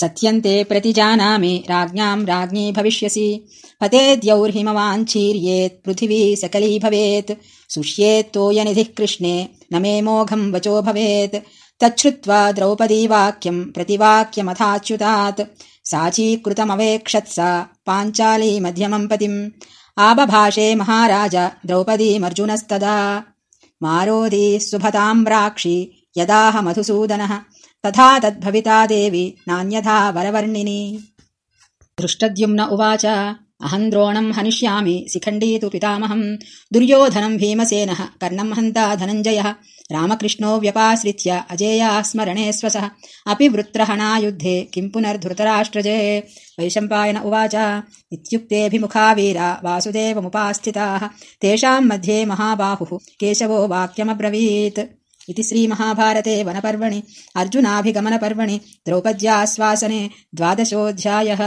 सत्यन्ते प्रतिजानामि राज्ञाम् राज्ञी भविष्यसि। पतेद्यौर्हिमवाञ्छीर्येत् पृथिवी सकली भवेत्। सुष्येत्तोयनिधिः कृष्णे न मे मोघम् वचो भवेत्। तच्छ्रुत्वा द्रौपदी वाक्यम् प्रतिवाक्यमथाच्युतात्। साचीकृतमवेक्षत्स पाञ्चाली मध्यमम् पतिम् आबभाषे महाराज द्रौपदीमर्जुनस्तदा। मारोदी सुभताम्राक्षि यदाह मधुसूदनः तथा तद्भविता देवि नान्यथा वरवर्णिनि। दृष्टद्युम्न उवाच अहम् द्रोणम् हनिष्यामि शिखण्डी तु पितामहम्। दुर्योधनम् भीमसेनः कर्णम् हन्ता धनञ्जयः। रामकृष्णो व्यपाश्रित्य अजेया स्मरणे स्वसः। अपि वृत्रहणायुद्धे किम् पुनर्धृतराष्ट्रजे। वैशम्पायन उवाच इत्युक्तेऽभिमुखा वीरा वासुदेवमुपास्थिताः। तेषाम् मध्ये महाबाहुः केशवो वाक्यमब्रवीत् इति श्रीमहाभारते वनपर्वणि अर्जुनाभिगमनपर्वणि द्रौपद्याश्वासने द्वादशोऽध्यायः